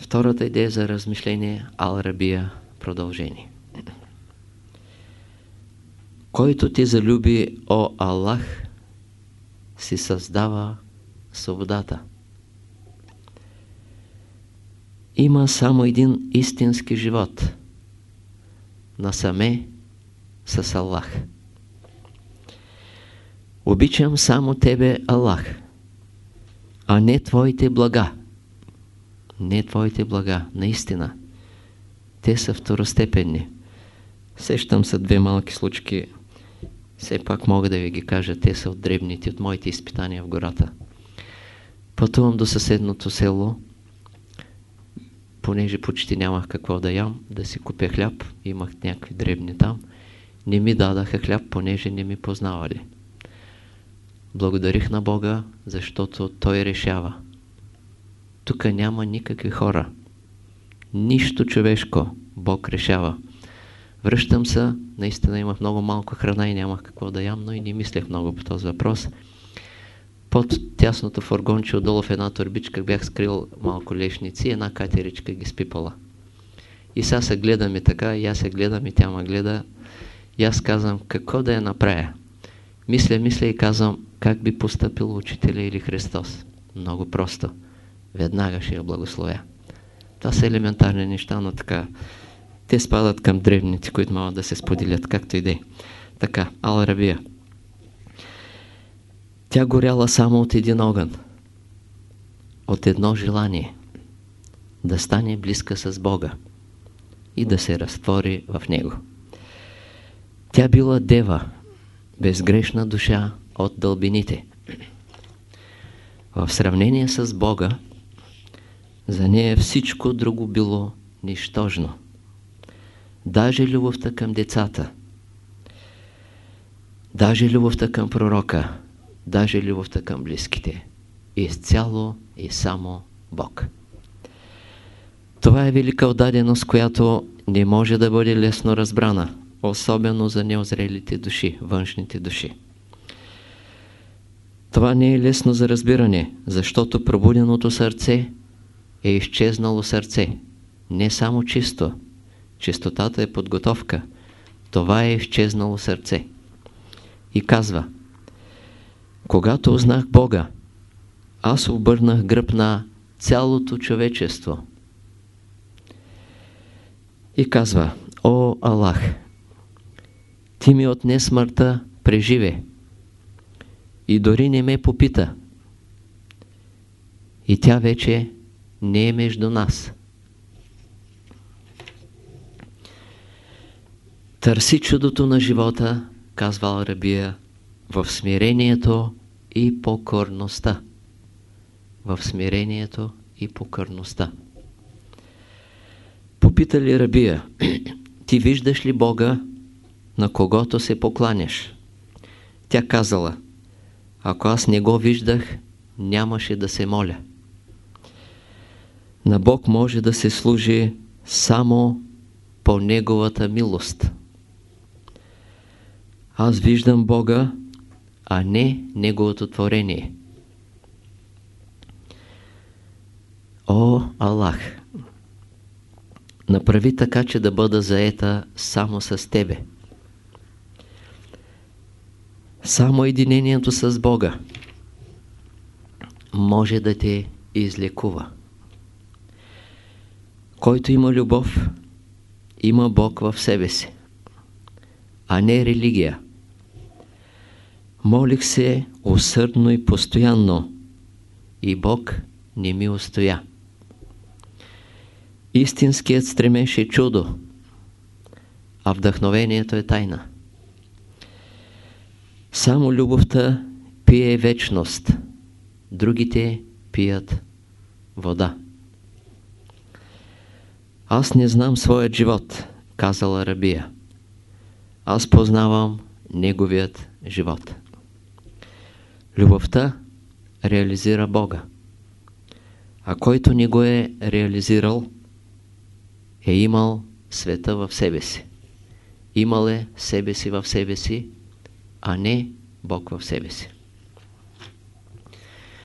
Втората идея за размишление Ал-Рабия продължение. Който ти залюби, о Аллах, си създава свободата. Има само един истински живот. Насаме с Аллах. Обичам само Тебе, Аллах, а не Твоите блага. Не Твоите блага, наистина. Те са второстепенни. Сещам се две малки случки. Все пак мога да ви ги кажа. Те са от дребните, от моите изпитания в гората. Пътувам до съседното село, понеже почти нямах какво да ям, да си купя хляб, имах някакви дребни там. Не ми дадаха хляб, понеже не ми познавали. Благодарих на Бога, защото Той решава. Тук няма никакви хора. Нищо човешко. Бог решава. Връщам се, наистина имах много малко храна и нямах какво да ям, но и не мислех много по този въпрос. Под тясното фургонче отдолу в една турбичка бях скрил малко лешници и една катеричка ги спипала. И сега се гледам и така, и аз се гледам и тя ме гледа. И аз казвам, какво да я направя? Мисля, мисля и казвам, как би поступил учителя или Христос? Много просто. Веднага ще я благословя. Това са елементарни неща, но така. Те спадат към древните, които могат да се споделят, както и да е. Така, Ал-Рабия. Тя горяла само от един огън. От едно желание. Да стане близка с Бога и да се разтвори в Него. Тя била дева, безгрешна душа от дълбините. В сравнение с Бога, за нея всичко друго било нищожно. Даже любовта към децата, даже любовта към пророка, даже любовта към близките. Изцяло и само Бог. Това е велика отдаденост, която не може да бъде лесно разбрана, особено за неозрелите души, външните души. Това не е лесно за разбиране, защото пробуденото сърце е изчезнало сърце. Не само чисто. Чистотата е подготовка. Това е изчезнало сърце. И казва, когато узнах Бога, аз обърнах гръб на цялото човечество. И казва, о Аллах, ти ми отне смъртта преживе и дори не ме попита. И тя вече не е между нас. Търси чудото на живота, казва Рабия, в смирението и покорността. В смирението и покорността. Попита ли Рабия, ти виждаш ли Бога, на когото се покланяш? Тя казала, ако аз не го виждах, нямаше да се моля. На Бог може да се служи само по Неговата милост. Аз виждам Бога, а не Неговото творение. О, Аллах! Направи така, че да бъда заета само с Тебе. Само единението с Бога може да те излекува. Който има любов, има Бог в себе си, а не религия. Молих се усърдно и постоянно и Бог не ми устоя. Истинският стремеж е чудо, а вдъхновението е тайна. Само любовта пие вечност, другите пият вода. Аз не знам своят живот, казала Рабия. Аз познавам неговият живот. Любовта реализира Бога. А който не го е реализирал, е имал света в себе си. Имал е себе си в себе си, а не Бог в себе си.